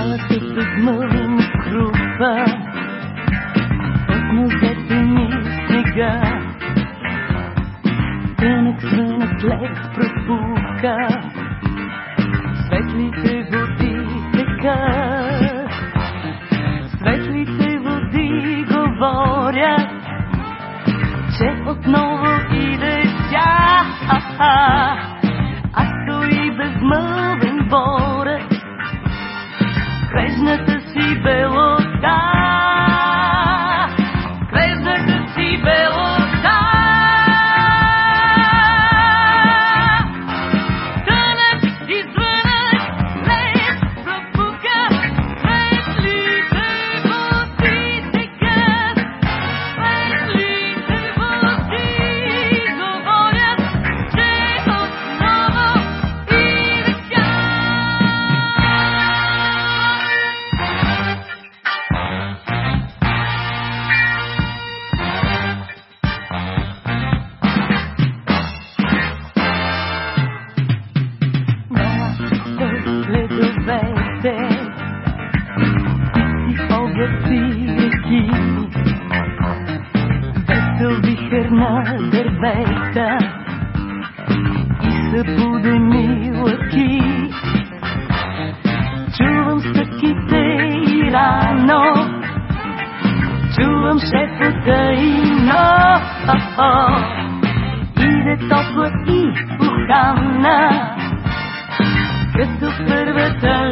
Цялата тъгма ми крупа От нозете ми снега Тънък свънък лек пропука Светлите води текат Светлите води говорят Че отново Крежната си белота и облаци реки, весел вихър на дървета и събудени лъки. Чувам стъките и рано, чувам шепота и но. Иде топла и ухана, като първата